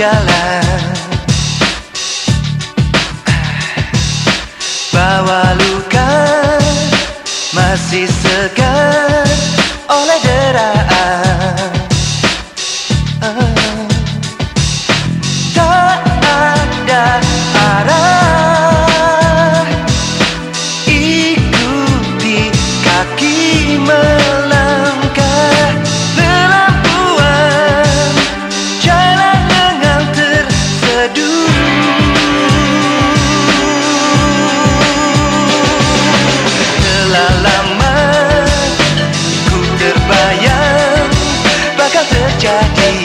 jalan Bawa luka masih segar oleh deraan. Tak ada arah Ikuti kaki mereka jadi